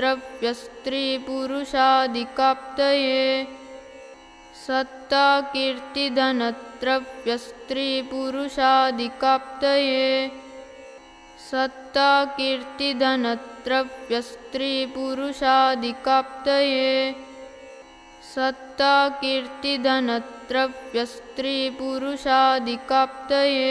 कीर्तिधनत्रव्यस्त्रीपुरुषादिकाप्तये सत्ता कीर्तिधनत्रव्यस्त्रीपुरुषादिकाप्तये सत्ता कीर्तिधनत्रव्यस्त्रीपुरुषादिकाप्तये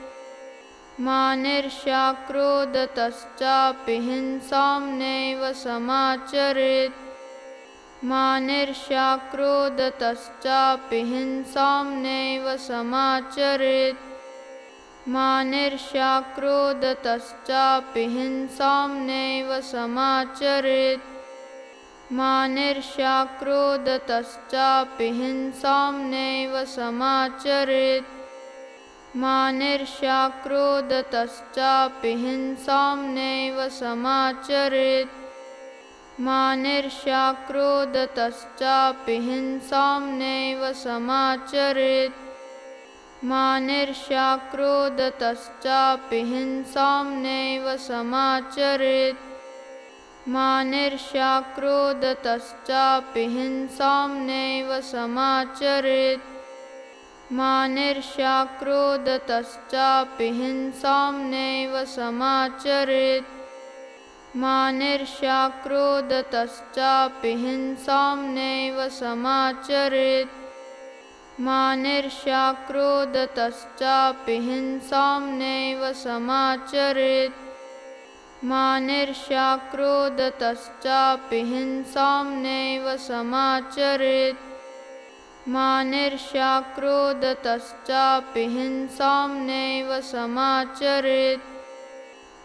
मानिर्ष्याक्रोदतश्चापि हिंसां नैव समाचरेत्। मानिर्ष्याक्रोदतश्चापि हिंसां नैव समाचरेत्। मानिर्ष्याक्रोदतश्चापि हिंसां नैव समाचरेत्। मानिर्ष्याक्रोदतश्चापि हिंसां नैव समाचरेत् मानिर्ष्याक्रोदतश्चापि हिंसां नैव समाचरेत्। मानिर्ष्याक्रोदतश्चापि हिंसां नैव समाचरेत्। मानिर्ष्याक्रोदतश्चापि हिंसां नैव समाचरेत्। मानिर्ष्याक्रोदतश्चापि हिंसां नैव समाचरेत् मानिर्ष्याक्रोदतश्चापि हिंसां नैव समाचरेत्। मानिर्ष्याक्रोदतश्चापि हिंसां नैव समाचरेत्। मानिर्ष्याक्रोदतश्चापि हिंसां नैव समाचरेत्। मानिर्ष्याक्रोदतश्चापि हिंसां नैव समाचरेत् मानिर्ष्याक्रोदतश्चापि हिंसां नैव समाचरेत्।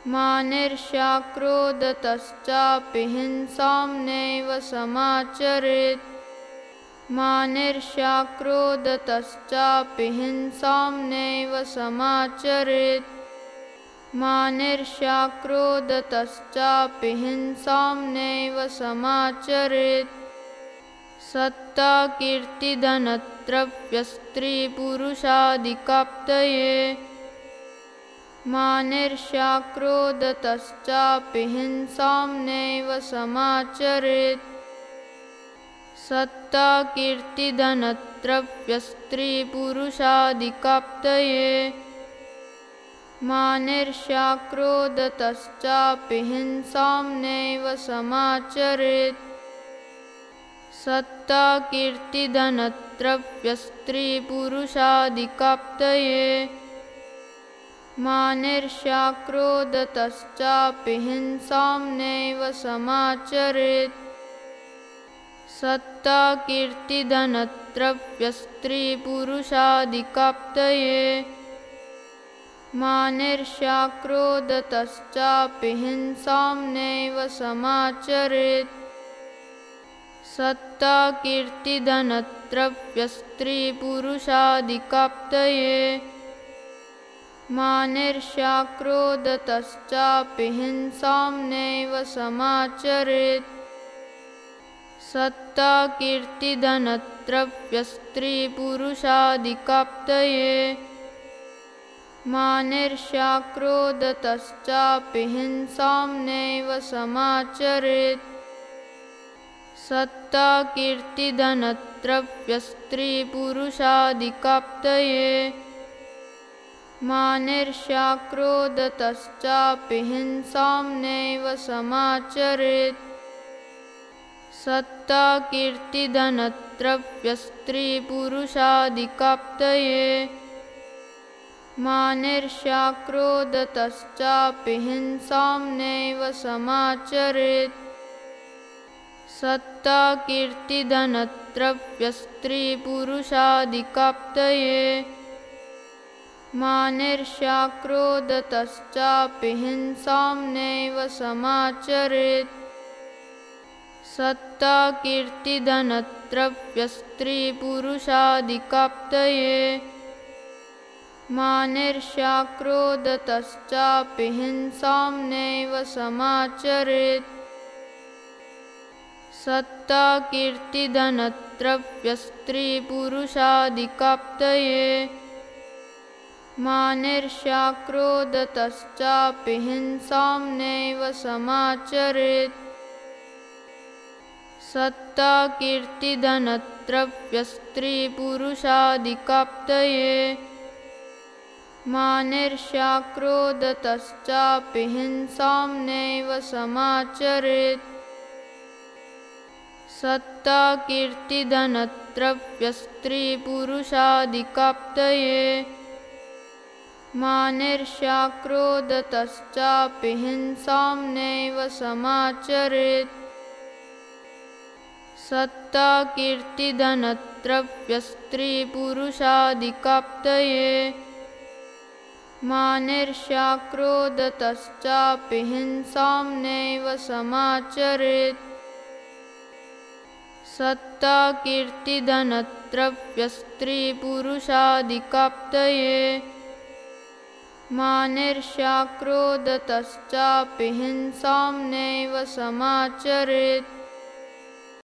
मानिर्ष्याक्रोदतश्चापि हिंसां नैव समाचरेत्। मानिर्ष्याक्रोदतश्चापि हिंसां नैव समाचरेत्। मानिर्ष्याक्रोदतश्चापि हिंसां नैव समाचरेत् सत्ता कीर्तिधनत्रव्यस्त्रीपुरुषादिकाप्तये मानिर्ष्याक्रोदतश्चापि हिंसां नैव समाचरेत्। सत्ता कीर्तिधनत्रव्यस्त्रीपुरुषादिकाप्तये मानिर्ष्याक्रोधतश्चापि हिंसां नैव समाचरेत् सत्ताकीर्तिधनत्रव्यस्त्रीपुरुषादिकाप्तये। मानिर्ष्याक्रोधतश्चापि हिंसां नैव समाचरेत्। सत्ताकीर्तिधनत्रव्यस्त्रीपुरुषादिकाप्तये। मानिर्ष्याक्रोधतश्चापि हिंसां नैव समाचरेत् सत्ताकीर्तिधनत्रव्यस्त्रीपुरुषादिकाप्तये मानिर्ष्याक्रोधतश्चापि हिंसां नैव समाचरेत्। सत्ताकीर्तिधनत्रव्यस्त्रीपुरुषादिकाप्तये मानिर्ष्याक्रोधतश्चापि हिंसां नैव समाचरेत् सत्ताकीर्तिधनत्रव्यस्त्रीपुरुषादिकाप्तये। मानिर्ष्याक्रोधतश्चापि हिंसां नैव समाचरेत्। सत्ताकीर्तिधनत्रव्यस्त्रीपुरुषादिकाप्तये। मानिर्ष्याक्रोधतश्चापि हिंसां नैव समाचरेत् सत्ताकीर्तिधनत्रव्यस्त्रीपुरुषादिकाप्तये मानिर्ष्याक्रोधतश्चापि हिंसां नैव समाचरेत्। सत्ताकीर्तिधनत्रव्यस्त्रीपुरुषादिकाप्तये मानिर्ष्याक्रोधतश्चापि हिंसां नैव समाचरेत् सत्ताकीर्तिधनत्रव्यस्त्रीपुरुषादिकाप्तये। मानिर्ष्याक्रोधतश्चापि हिंसां नैव समाचरेत्। सत्ताकीर्तिधनत्रव्यस्त्रीपुरुषादिकाप्तये। मानिर्ष्याक्रोधतश्चापि हिंसां नैव समाचरेत् सत्ताकीर्तिधनत्रव्यस्त्रीपुरुषादिकाप्तये मानिर्ष्याक्रोधतश्चापि हिंसां नैव समाचरेत्। सत्ताकीर्तिधनत्रव्यस्त्रीपुरुषादिकाप्तये मानिर्ष्याक्रोधतश्चापि हिंसां नैव समाचरेत् सत्ताकीर्तिधनत्रव्यस्त्रीपुरुषादिकाप्तये। मानिर्ष्याक्रोधतश्चापि हिंसां नैव समाचरेत्